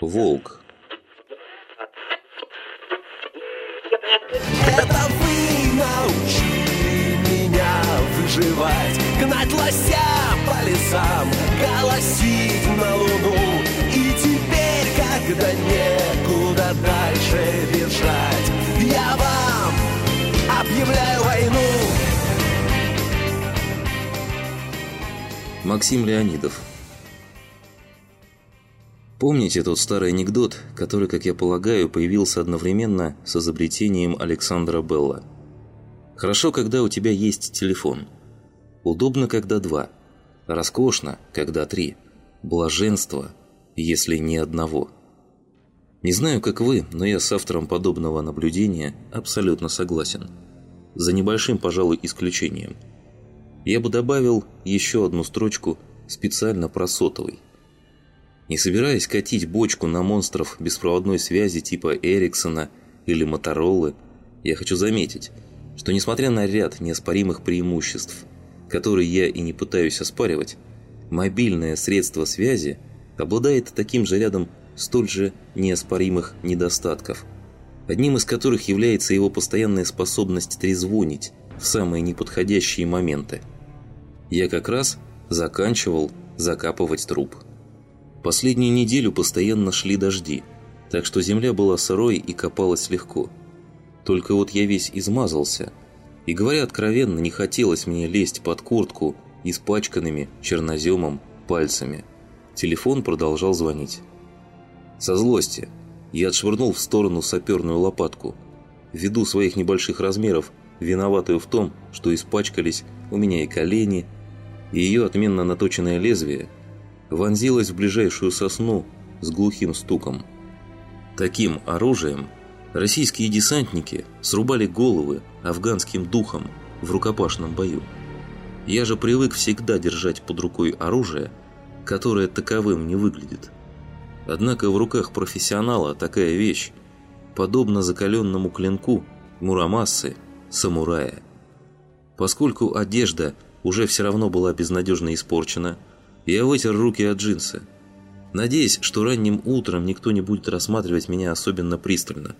Волк. Это вы научили меня выживать Гнать лося по лесам, голосить на луну И теперь, когда некуда дальше бежать Я вам объявляю войну Максим Леонидов. Помните тот старый анекдот, который, как я полагаю, появился одновременно с изобретением Александра Белла? Хорошо, когда у тебя есть телефон. Удобно, когда два. Роскошно, когда три. Блаженство, если не одного. Не знаю, как вы, но я с автором подобного наблюдения абсолютно согласен. За небольшим, пожалуй, исключением – я бы добавил еще одну строчку специально про сотовый. Не собираясь катить бочку на монстров беспроводной связи типа Эриксона или Моторолы, я хочу заметить, что несмотря на ряд неоспоримых преимуществ, которые я и не пытаюсь оспаривать, мобильное средство связи обладает таким же рядом столь же неоспоримых недостатков, одним из которых является его постоянная способность трезвонить в самые неподходящие моменты – я как раз заканчивал закапывать труп. Последнюю неделю постоянно шли дожди, так что земля была сырой и копалась легко. Только вот я весь измазался, и, говоря откровенно, не хотелось мне лезть под куртку испачканными черноземом пальцами. Телефон продолжал звонить. Со злости я отшвырнул в сторону саперную лопатку. Ввиду своих небольших размеров, виноватую в том, что испачкались у меня и колени, и ее отменно наточенное лезвие вонзилось в ближайшую сосну с глухим стуком. Таким оружием российские десантники срубали головы афганским духом в рукопашном бою. Я же привык всегда держать под рукой оружие, которое таковым не выглядит. Однако в руках профессионала такая вещь, подобно закаленному клинку Мурамасы, самурая. Поскольку одежда – уже все равно была безнадежно испорчена, я вытер руки от джинсы. Надеясь, что ранним утром никто не будет рассматривать меня особенно пристально.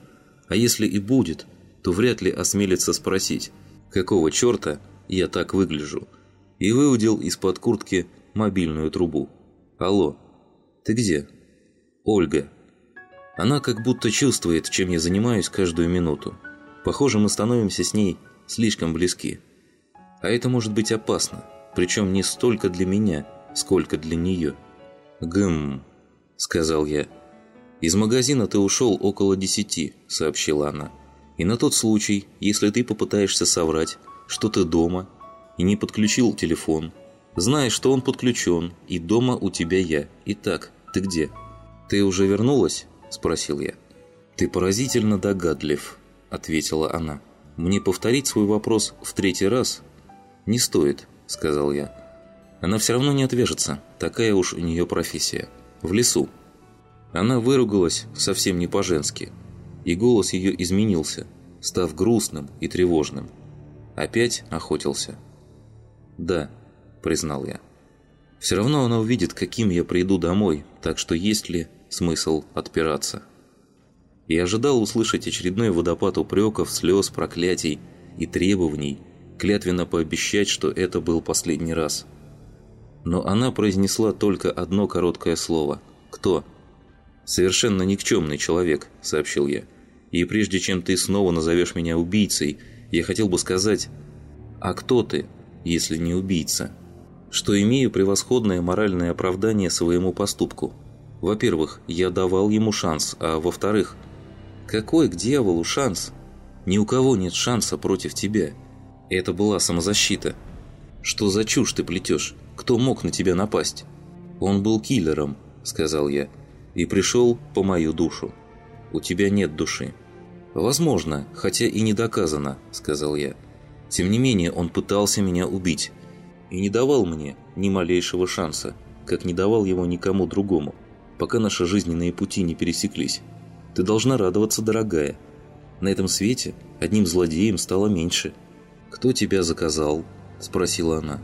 А если и будет, то вряд ли осмелится спросить, какого черта я так выгляжу. И выудил из-под куртки мобильную трубу. «Алло, ты где?» «Ольга». Она как будто чувствует, чем я занимаюсь каждую минуту. Похоже, мы становимся с ней слишком близки. А это может быть опасно, причем не столько для меня, сколько для нее. «Гм», — сказал я. «Из магазина ты ушел около десяти», — сообщила она. «И на тот случай, если ты попытаешься соврать, что ты дома, и не подключил телефон, знаешь, что он подключен, и дома у тебя я. Итак, ты где?» «Ты уже вернулась?» – спросил я. «Ты поразительно догадлив», – ответила она. «Мне повторить свой вопрос в третий раз «Не стоит», — сказал я. «Она все равно не отвяжется, такая уж у нее профессия. В лесу». Она выругалась совсем не по-женски, и голос ее изменился, став грустным и тревожным. Опять охотился. «Да», — признал я. «Все равно она увидит, каким я приду домой, так что есть ли смысл отпираться?» И ожидал услышать очередной водопад упреков, слез, проклятий и требований, клятвенно пообещать, что это был последний раз. Но она произнесла только одно короткое слово. «Кто?» «Совершенно никчемный человек», — сообщил я. «И прежде чем ты снова назовешь меня убийцей, я хотел бы сказать, а кто ты, если не убийца?» Что имею превосходное моральное оправдание своему поступку. Во-первых, я давал ему шанс, а во-вторых, какой к дьяволу шанс? Ни у кого нет шанса против тебя. Это была самозащита. Что за чушь ты плетешь? Кто мог на тебя напасть? Он был киллером, сказал я, и пришел по мою душу. У тебя нет души. Возможно, хотя и не доказано, сказал я. Тем не менее, он пытался меня убить. И не давал мне ни малейшего шанса, как не давал его никому другому, пока наши жизненные пути не пересеклись. Ты должна радоваться, дорогая. На этом свете одним злодеем стало меньше – «Кто тебя заказал?» – спросила она.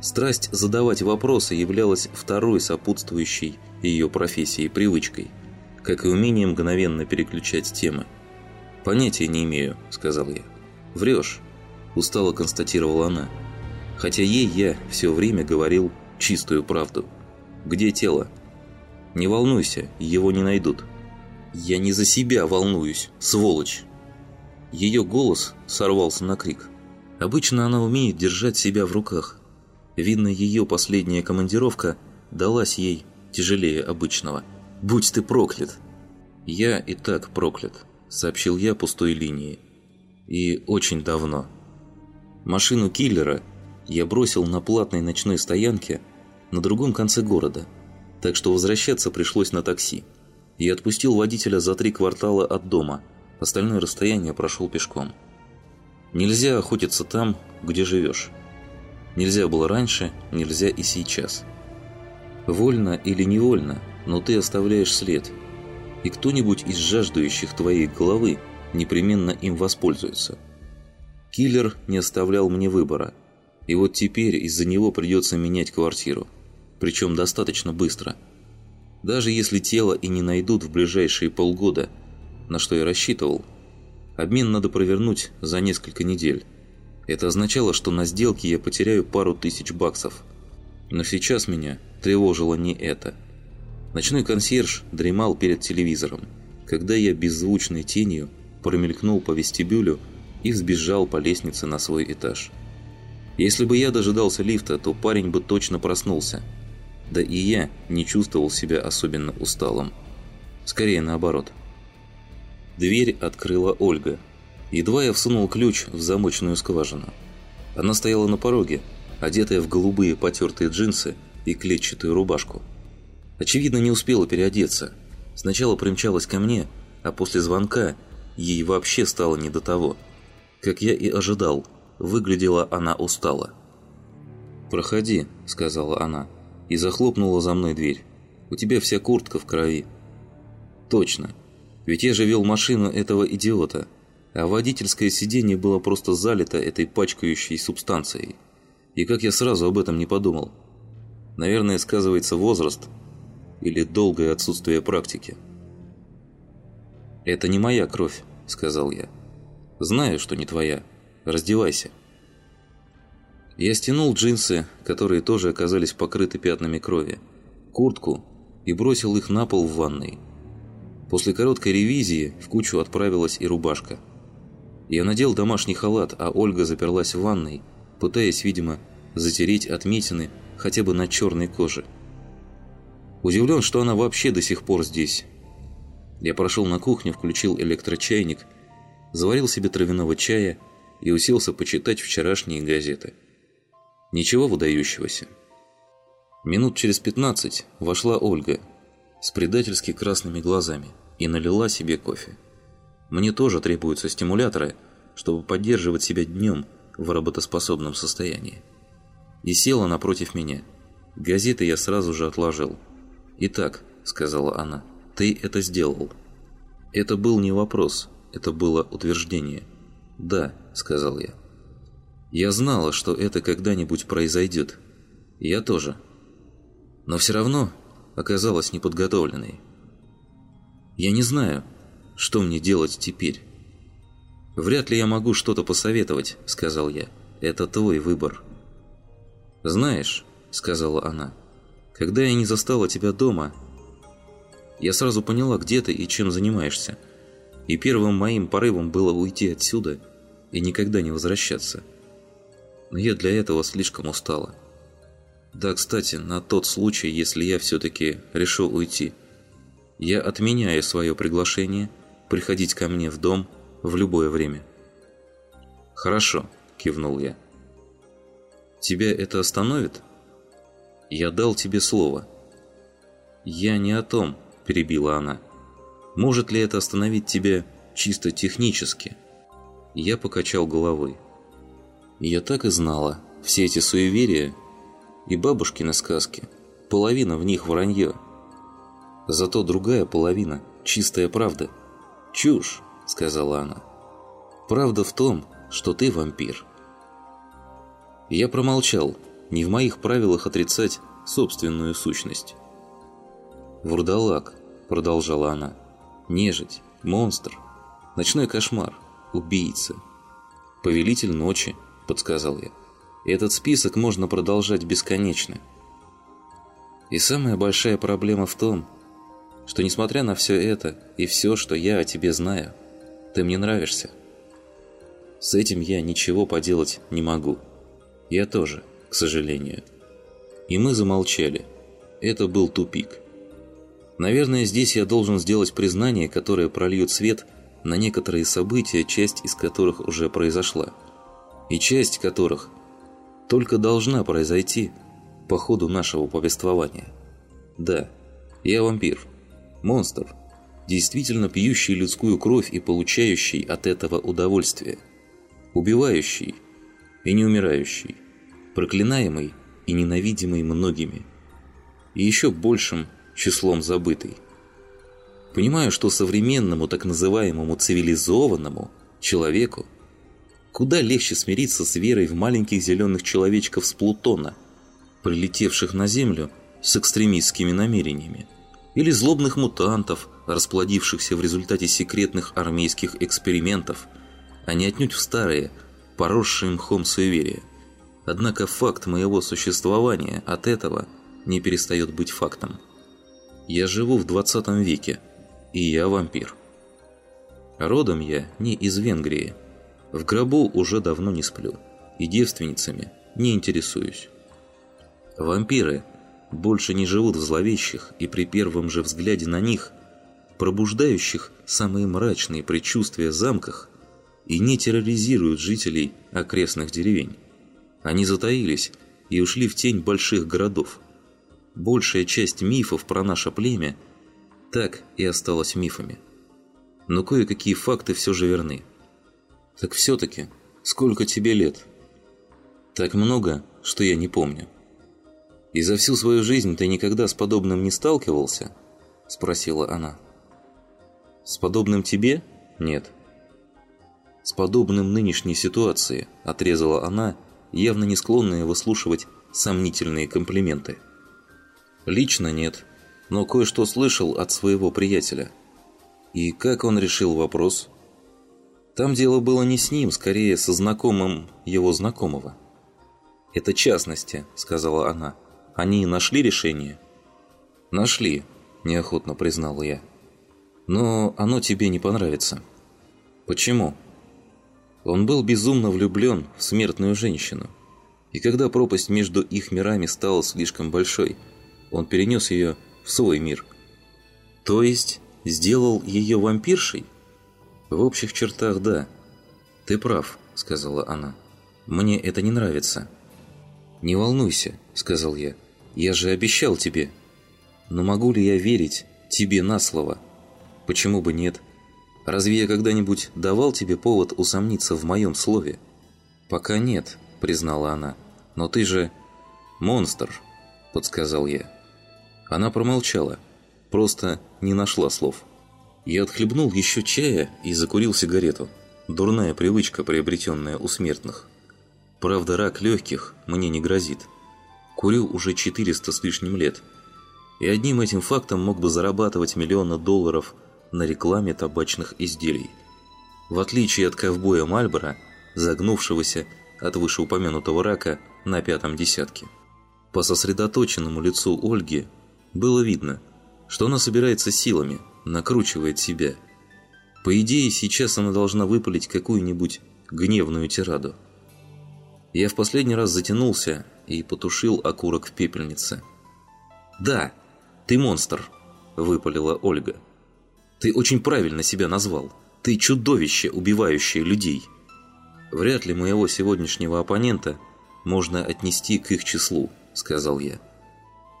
Страсть задавать вопросы являлась второй сопутствующей ее профессии привычкой, как и умение мгновенно переключать темы. «Понятия не имею», – сказал я. «Врешь», – устало констатировала она. Хотя ей я все время говорил чистую правду. «Где тело?» «Не волнуйся, его не найдут». «Я не за себя волнуюсь, сволочь!» Ее голос сорвался на крик. Обычно она умеет держать себя в руках. Видно, ее последняя командировка далась ей тяжелее обычного. «Будь ты проклят!» «Я и так проклят», — сообщил я пустой линии. «И очень давно». Машину киллера я бросил на платной ночной стоянке на другом конце города, так что возвращаться пришлось на такси. Я отпустил водителя за три квартала от дома, остальное расстояние прошел пешком. Нельзя охотиться там, где живешь. Нельзя было раньше, нельзя и сейчас. Вольно или невольно, но ты оставляешь след, и кто-нибудь из жаждущих твоей головы непременно им воспользуется. Киллер не оставлял мне выбора, и вот теперь из-за него придется менять квартиру, причем достаточно быстро – даже если тело и не найдут в ближайшие полгода, на что я рассчитывал, обмен надо провернуть за несколько недель. Это означало, что на сделке я потеряю пару тысяч баксов. Но сейчас меня тревожило не это. Ночной консьерж дремал перед телевизором, когда я беззвучной тенью промелькнул по вестибюлю и взбежал по лестнице на свой этаж. Если бы я дожидался лифта, то парень бы точно проснулся – да и я не чувствовал себя особенно усталым. Скорее наоборот. Дверь открыла Ольга. Едва я всунул ключ в замочную скважину. Она стояла на пороге, одетая в голубые потертые джинсы и клетчатую рубашку. Очевидно, не успела переодеться. Сначала примчалась ко мне, а после звонка ей вообще стало не до того. Как я и ожидал, выглядела она устало. «Проходи», — сказала она и захлопнула за мной дверь. «У тебя вся куртка в крови». «Точно. Ведь я же вел машину этого идиота, а водительское сиденье было просто залито этой пачкающей субстанцией. И как я сразу об этом не подумал? Наверное, сказывается возраст или долгое отсутствие практики». «Это не моя кровь», — сказал я. «Знаю, что не твоя. Раздевайся». Я стянул джинсы, которые тоже оказались покрыты пятнами крови, куртку и бросил их на пол в ванной. После короткой ревизии в кучу отправилась и рубашка. Я надел домашний халат, а Ольга заперлась в ванной, пытаясь, видимо, затереть отметины хотя бы на черной коже. Удивлен, что она вообще до сих пор здесь. Я прошел на кухню, включил электрочайник, заварил себе травяного чая и уселся почитать вчерашние газеты. Ничего выдающегося. Минут через пятнадцать вошла Ольга с предательски красными глазами и налила себе кофе. Мне тоже требуются стимуляторы, чтобы поддерживать себя днем в работоспособном состоянии. И села напротив меня. Газеты я сразу же отложил. «Итак», — сказала она, — «ты это сделал». Это был не вопрос, это было утверждение. «Да», — сказал я. Я знала, что это когда-нибудь произойдет. Я тоже. Но все равно оказалась неподготовленной. Я не знаю, что мне делать теперь. «Вряд ли я могу что-то посоветовать», — сказал я. «Это твой выбор». «Знаешь», — сказала она, — «когда я не застала тебя дома, я сразу поняла, где ты и чем занимаешься. И первым моим порывом было уйти отсюда и никогда не возвращаться» но я для этого слишком устала. Да, кстати, на тот случай, если я все-таки решу уйти. Я отменяю свое приглашение приходить ко мне в дом в любое время. «Хорошо», – кивнул я. «Тебя это остановит?» «Я дал тебе слово». «Я не о том», – перебила она. «Может ли это остановить тебя чисто технически?» Я покачал головой. Я так и знала. Все эти суеверия и бабушкины сказки. Половина в них вранье. Зато другая половина – чистая правда. «Чушь», – сказала она. «Правда в том, что ты вампир». Я промолчал, не в моих правилах отрицать собственную сущность. «Вурдалак», — продолжала она, — «нежить, монстр, ночной кошмар, убийца, повелитель ночи», — подсказал я. «Этот список можно продолжать бесконечно». И самая большая проблема в том, что несмотря на все это и все, что я о тебе знаю, ты мне нравишься. С этим я ничего поделать не могу. Я тоже, к сожалению. И мы замолчали. Это был тупик. Наверное, здесь я должен сделать признание, которое прольет свет на некоторые события, часть из которых уже произошла. И часть которых только должна произойти по ходу нашего повествования. Да, я вампир. Монстр. Действительно пьющий людскую кровь и получающий от этого удовольствие. Убивающий и не умирающий. Проклинаемый и ненавидимый многими. И еще большим числом забытый. Понимаю, что современному так называемому цивилизованному человеку куда легче смириться с верой в маленьких зеленых человечков с Плутона, прилетевших на Землю с экстремистскими намерениями, или злобных мутантов, расплодившихся в результате секретных армейских экспериментов, а не отнюдь в старые, поросшие мхом суеверия. Однако факт моего существования от этого не перестает быть фактом. Я живу в 20 веке, и я вампир. Родом я не из Венгрии. В гробу уже давно не сплю, и девственницами не интересуюсь. Вампиры больше не живут в зловещих и при первом же взгляде на них, пробуждающих самые мрачные предчувствия замках и не терроризируют жителей окрестных деревень. Они затаились и ушли в тень больших городов – большая часть мифов про наше племя так и осталась мифами. Но кое-какие факты все же верны. Так все-таки, сколько тебе лет? Так много, что я не помню. И за всю свою жизнь ты никогда с подобным не сталкивался? Спросила она. С подобным тебе? Нет. С подобным нынешней ситуации, отрезала она, явно не склонная выслушивать сомнительные комплименты. Лично нет, но кое-что слышал от своего приятеля. И как он решил вопрос? Там дело было не с ним, скорее со знакомым его знакомого. «Это частности», — сказала она. «Они нашли решение?» «Нашли», — неохотно признал я. «Но оно тебе не понравится». «Почему?» Он был безумно влюблен в смертную женщину. И когда пропасть между их мирами стала слишком большой — он перенес ее в свой мир. То есть сделал ее вампиршей? В общих чертах да. Ты прав, сказала она. Мне это не нравится. Не волнуйся, сказал я. Я же обещал тебе. Но могу ли я верить тебе на слово? Почему бы нет? Разве я когда-нибудь давал тебе повод усомниться в моем слове? Пока нет, признала она. Но ты же монстр, подсказал я. Она промолчала, просто не нашла слов. Я отхлебнул еще чая и закурил сигарету. Дурная привычка, приобретенная у смертных. Правда, рак легких мне не грозит. Курю уже 400 с лишним лет. И одним этим фактом мог бы зарабатывать миллионы долларов на рекламе табачных изделий. В отличие от ковбоя Мальбора, загнувшегося от вышеупомянутого рака на пятом десятке. По сосредоточенному лицу Ольги было видно, что она собирается силами, накручивает себя. По идее, сейчас она должна выпалить какую-нибудь гневную тираду. Я в последний раз затянулся и потушил окурок в пепельнице. «Да, ты монстр», – выпалила Ольга. «Ты очень правильно себя назвал. Ты чудовище, убивающее людей». «Вряд ли моего сегодняшнего оппонента можно отнести к их числу», – сказал я.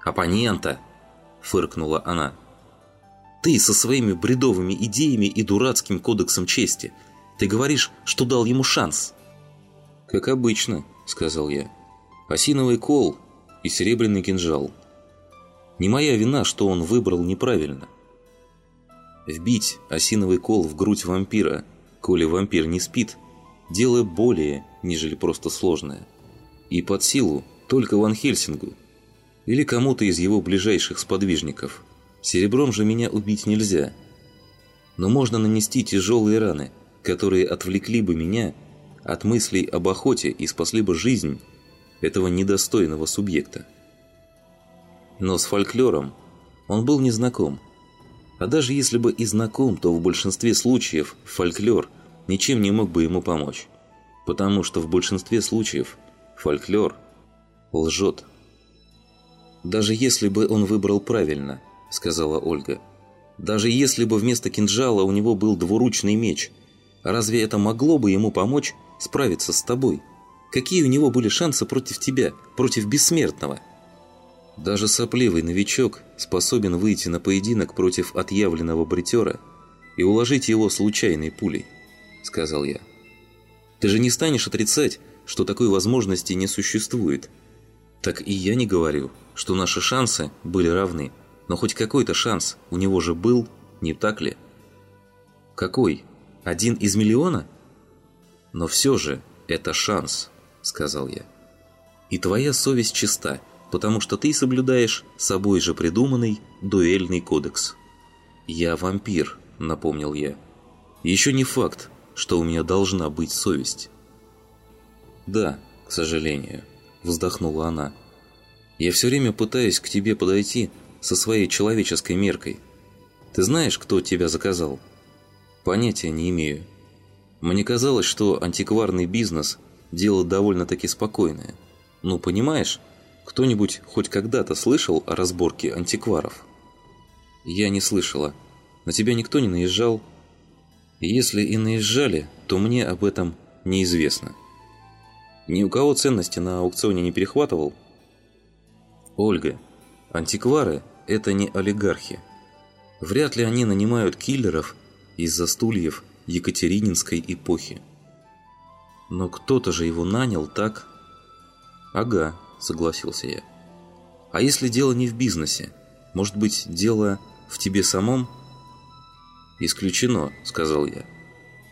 «Оппонента!» – фыркнула она. «Ты со своими бредовыми идеями и дурацким кодексом чести. Ты говоришь, что дал ему шанс». «Как обычно», – сказал я. «Осиновый кол и серебряный кинжал. Не моя вина, что он выбрал неправильно. Вбить осиновый кол в грудь вампира, коли вампир не спит, дело более, нежели просто сложное. И под силу только Ван Хельсингу или кому-то из его ближайших сподвижников. Серебром же меня убить нельзя. Но можно нанести тяжелые раны, которые отвлекли бы меня от мыслей об охоте и спасли бы жизнь этого недостойного субъекта. Но с фольклором он был незнаком. А даже если бы и знаком, то в большинстве случаев фольклор ничем не мог бы ему помочь. Потому что в большинстве случаев фольклор лжет. «Даже если бы он выбрал правильно», — сказала Ольга. «Даже если бы вместо кинжала у него был двуручный меч, разве это могло бы ему помочь справиться с тобой? Какие у него были шансы против тебя, против бессмертного?» Даже сопливый новичок способен выйти на поединок против отъявленного бритера и уложить его случайной пулей, сказал я. Ты же не станешь отрицать, что такой возможности не существует. Так и я не говорю, что наши шансы были равны, но хоть какой-то шанс у него же был, не так ли? Какой? Один из миллиона? Но все же это шанс, сказал я. И твоя совесть чиста, потому что ты соблюдаешь собой же придуманный дуэльный кодекс. «Я вампир», — напомнил я. «Еще не факт, что у меня должна быть совесть». «Да, к сожалению», — вздохнула она. «Я все время пытаюсь к тебе подойти со своей человеческой меркой. Ты знаешь, кто тебя заказал?» «Понятия не имею. Мне казалось, что антикварный бизнес – дело довольно-таки спокойное. Ну, понимаешь, кто-нибудь хоть когда-то слышал о разборке антикваров? Я не слышала. На тебя никто не наезжал? Если и наезжали, то мне об этом неизвестно. Ни у кого ценности на аукционе не перехватывал? Ольга, антиквары – это не олигархи. Вряд ли они нанимают киллеров из-за стульев Екатерининской эпохи. Но кто-то же его нанял, так? Ага, согласился я. А если дело не в бизнесе? Может быть, дело в тебе самом? Исключено, сказал я.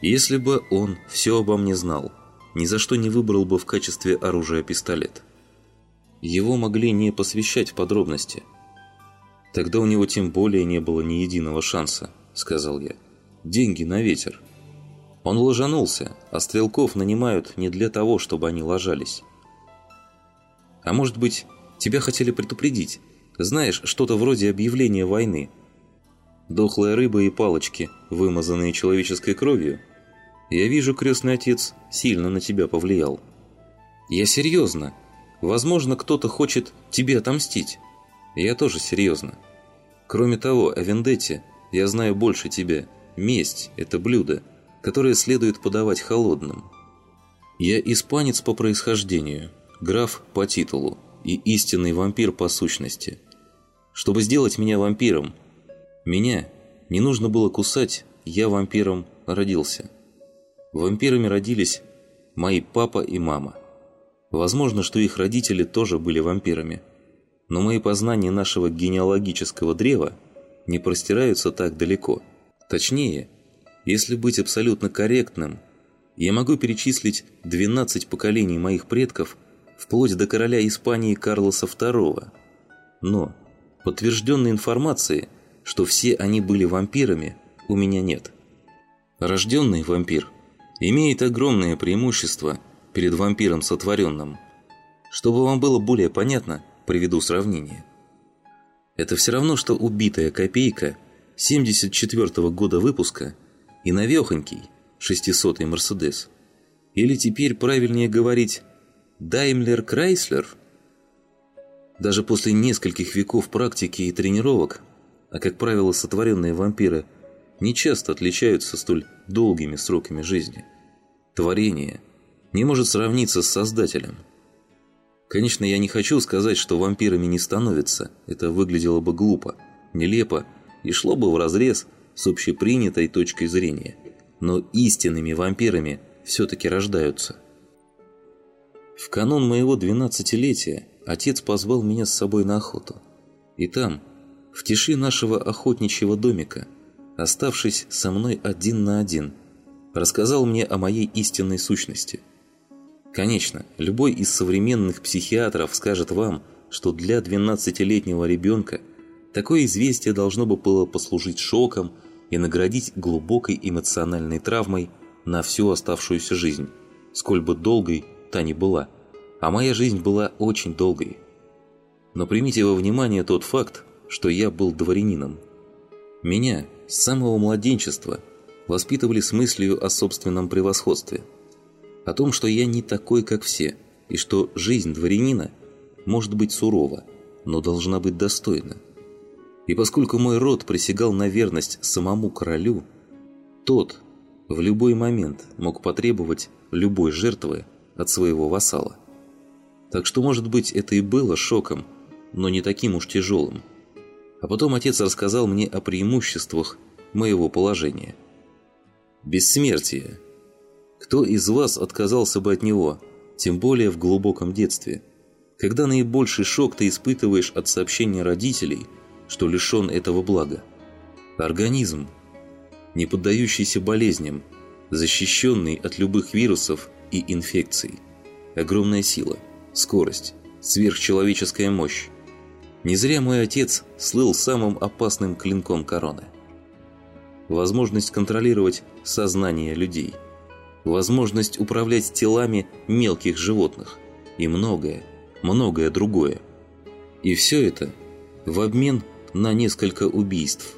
Если бы он все обо мне знал, ни за что не выбрал бы в качестве оружия пистолет. Его могли не посвящать в подробности. Тогда у него тем более не было ни единого шанса, сказал я. Деньги на ветер. Он ложанулся, а стрелков нанимают не для того, чтобы они ложались. А может быть, тебя хотели предупредить? Знаешь, что-то вроде объявления войны. Дохлая рыба и палочки, вымазанные человеческой кровью. Я вижу, крестный отец сильно на тебя повлиял. Я серьезно. Возможно, кто-то хочет тебе отомстить. Я тоже серьезно. Кроме того, о Вендетте я знаю больше тебя. Месть – это блюдо, которое следует подавать холодным. Я испанец по происхождению – граф по титулу и истинный вампир по сущности. Чтобы сделать меня вампиром, меня не нужно было кусать, я вампиром родился. Вампирами родились мои папа и мама. Возможно, что их родители тоже были вампирами, но мои познания нашего генеалогического древа не простираются так далеко. Точнее, если быть абсолютно корректным, я могу перечислить 12 поколений моих предков – вплоть до короля Испании Карлоса II. Но подтвержденной информации, что все они были вампирами, у меня нет. Рожденный вампир имеет огромное преимущество перед вампиром сотворенным. Чтобы вам было более понятно, приведу сравнение. Это все равно, что убитая копейка 74 -го года выпуска и навехонький 600-й Мерседес. Или теперь правильнее говорить Даймлер Крайслер? Даже после нескольких веков практики и тренировок, а как правило сотворенные вампиры, не часто отличаются столь долгими сроками жизни. Творение не может сравниться с Создателем. Конечно, я не хочу сказать, что вампирами не становятся. Это выглядело бы глупо, нелепо и шло бы вразрез с общепринятой точкой зрения. Но истинными вампирами все-таки рождаются – в канун моего двенадцатилетия отец позвал меня с собой на охоту. И там, в тиши нашего охотничьего домика, оставшись со мной один на один, рассказал мне о моей истинной сущности. Конечно, любой из современных психиатров скажет вам, что для 12-летнего ребенка такое известие должно бы было послужить шоком и наградить глубокой эмоциональной травмой на всю оставшуюся жизнь, сколь бы долгой та ни была. А моя жизнь была очень долгой. Но примите во внимание тот факт, что я был дворянином. Меня с самого младенчества воспитывали с мыслью о собственном превосходстве. О том, что я не такой, как все, и что жизнь дворянина может быть сурова, но должна быть достойна. И поскольку мой род присягал на верность самому королю, тот в любой момент мог потребовать любой жертвы от своего вассала. Так что, может быть, это и было шоком, но не таким уж тяжелым. А потом отец рассказал мне о преимуществах моего положения. Бессмертие. Кто из вас отказался бы от него, тем более в глубоком детстве? Когда наибольший шок ты испытываешь от сообщения родителей – что лишен этого блага. Организм, не поддающийся болезням, защищенный от любых вирусов и инфекций. Огромная сила, скорость, сверхчеловеческая мощь. Не зря мой отец слыл самым опасным клинком короны. Возможность контролировать сознание людей. Возможность управлять телами мелких животных. И многое, многое другое. И все это в обмен на несколько убийств,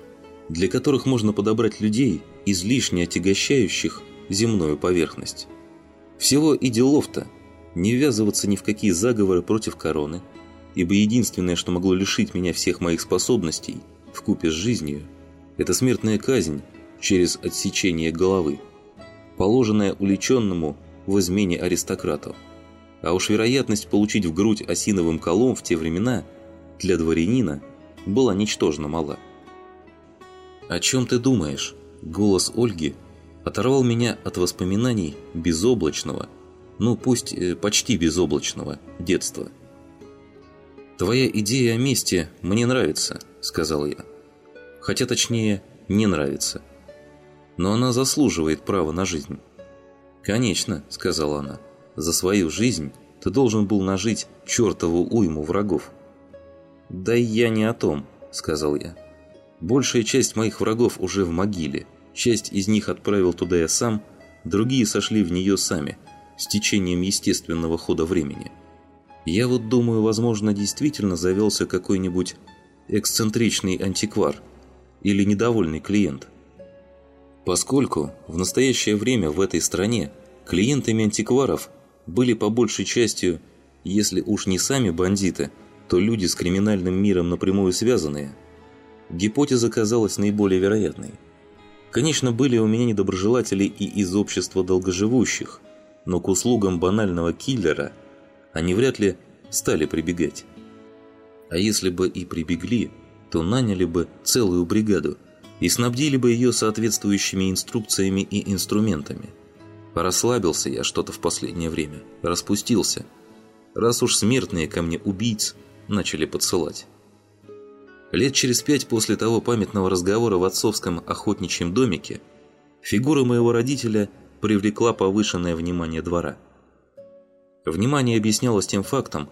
для которых можно подобрать людей, излишне отягощающих земную поверхность. Всего и делов-то не ввязываться ни в какие заговоры против короны, ибо единственное, что могло лишить меня всех моих способностей в купе с жизнью, это смертная казнь через отсечение головы, положенная уличенному в измене аристократов. А уж вероятность получить в грудь осиновым колом в те времена для дворянина – была ничтожно мала. «О чем ты думаешь?» Голос Ольги оторвал меня от воспоминаний безоблачного, ну пусть э, почти безоблачного, детства. «Твоя идея о мести мне нравится», — сказал я. «Хотя точнее, не нравится. Но она заслуживает права на жизнь». «Конечно», — сказала она, — «за свою жизнь ты должен был нажить чертову уйму врагов». «Да я не о том», — сказал я. «Большая часть моих врагов уже в могиле. Часть из них отправил туда я сам, другие сошли в нее сами, с течением естественного хода времени. Я вот думаю, возможно, действительно завелся какой-нибудь эксцентричный антиквар или недовольный клиент. Поскольку в настоящее время в этой стране клиентами антикваров были по большей частью, если уж не сами бандиты, то люди с криминальным миром напрямую связанные, гипотеза казалась наиболее вероятной. Конечно, были у меня недоброжелатели и из общества долгоживущих, но к услугам банального киллера они вряд ли стали прибегать. А если бы и прибегли, то наняли бы целую бригаду и снабдили бы ее соответствующими инструкциями и инструментами. Расслабился я что-то в последнее время, распустился. Раз уж смертные ко мне убийцы начали подсылать. Лет через пять после того памятного разговора в отцовском охотничьем домике фигура моего родителя привлекла повышенное внимание двора. Внимание объяснялось тем фактом,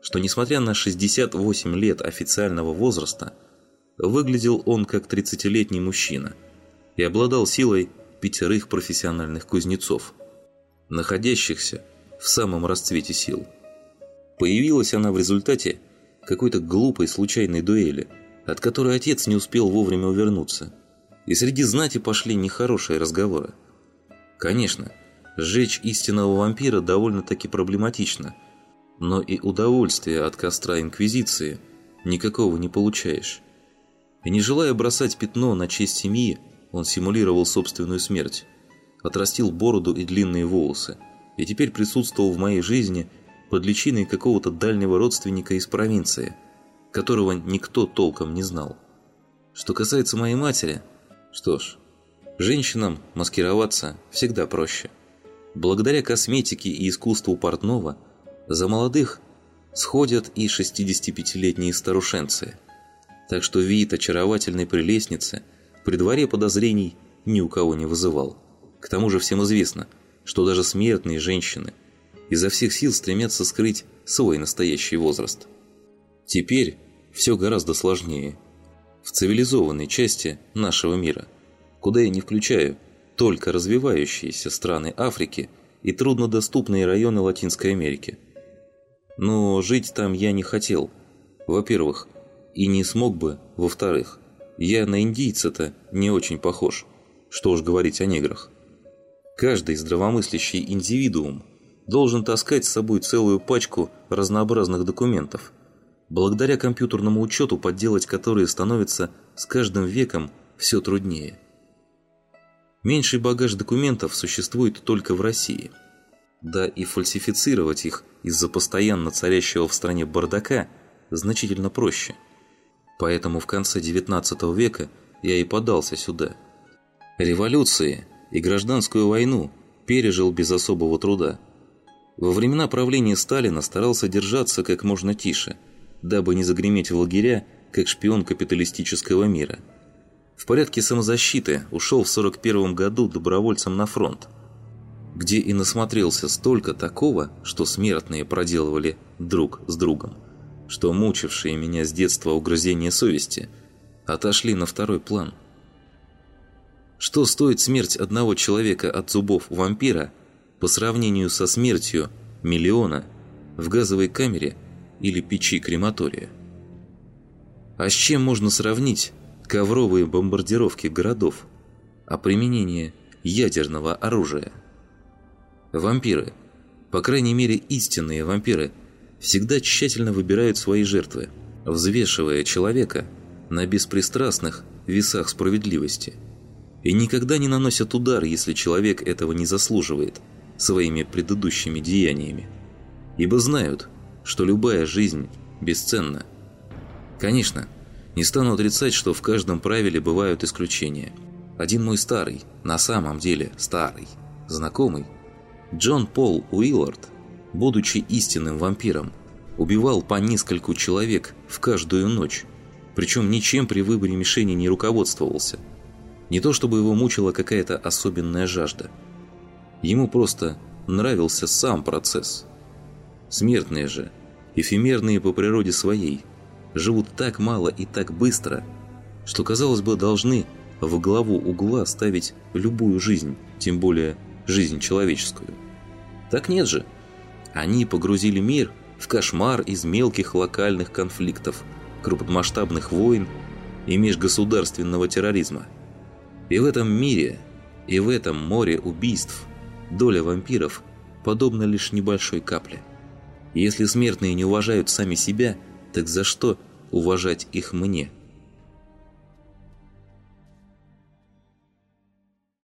что несмотря на 68 лет официального возраста, выглядел он как 30-летний мужчина и обладал силой пятерых профессиональных кузнецов, находящихся в самом расцвете сил. Появилась она в результате какой-то глупой случайной дуэли, от которой отец не успел вовремя увернуться. И среди знати пошли нехорошие разговоры. Конечно, сжечь истинного вампира довольно-таки проблематично, но и удовольствия от костра Инквизиции никакого не получаешь. И не желая бросать пятно на честь семьи, он симулировал собственную смерть, отрастил бороду и длинные волосы, и теперь присутствовал в моей жизни – под личиной какого-то дальнего родственника из провинции, которого никто толком не знал. Что касается моей матери, что ж, женщинам маскироваться всегда проще. Благодаря косметике и искусству портного за молодых сходят и 65-летние старушенцы. Так что вид очаровательной прелестницы при дворе подозрений ни у кого не вызывал. К тому же всем известно, что даже смертные женщины – изо всех сил стремятся скрыть свой настоящий возраст. Теперь все гораздо сложнее. В цивилизованной части нашего мира, куда я не включаю только развивающиеся страны Африки и труднодоступные районы Латинской Америки. Но жить там я не хотел, во-первых, и не смог бы, во-вторых. Я на индийца-то не очень похож, что уж говорить о неграх. Каждый здравомыслящий индивидуум должен таскать с собой целую пачку разнообразных документов, благодаря компьютерному учету, подделать которые становится с каждым веком все труднее. Меньший багаж документов существует только в России. Да и фальсифицировать их из-за постоянно царящего в стране бардака значительно проще. Поэтому в конце XIX века я и подался сюда. Революции и гражданскую войну пережил без особого труда. Во времена правления Сталина старался держаться как можно тише, дабы не загреметь в лагеря, как шпион капиталистического мира – в порядке самозащиты ушел в 41 году добровольцем на фронт, где и насмотрелся столько такого, что смертные проделывали друг с другом, что мучившие меня с детства угрызения совести отошли на второй план. Что стоит смерть одного человека от зубов вампира по сравнению со смертью миллиона в газовой камере или печи крематория? А с чем можно сравнить ковровые бомбардировки городов, а применение ядерного оружия. Вампиры, по крайней мере истинные вампиры, всегда тщательно выбирают свои жертвы, взвешивая человека на беспристрастных весах справедливости. И никогда не наносят удар, если человек этого не заслуживает своими предыдущими деяниями. Ибо знают, что любая жизнь бесценна. Конечно, не стану отрицать, что в каждом правиле бывают исключения. Один мой старый, на самом деле старый, знакомый, Джон Пол Уиллард, будучи истинным вампиром, убивал по нескольку человек в каждую ночь, причем ничем при выборе мишени не руководствовался. Не то чтобы его мучила какая-то особенная жажда. Ему просто нравился сам процесс. Смертные же, эфемерные по природе своей – живут так мало и так быстро, что, казалось бы, должны в главу угла ставить любую жизнь, тем более жизнь человеческую. Так нет же. Они погрузили мир в кошмар из мелких локальных конфликтов, крупномасштабных войн и межгосударственного терроризма. И в этом мире, и в этом море убийств доля вампиров подобна лишь небольшой капле. Если смертные не уважают сами себя – так за что уважать их мне –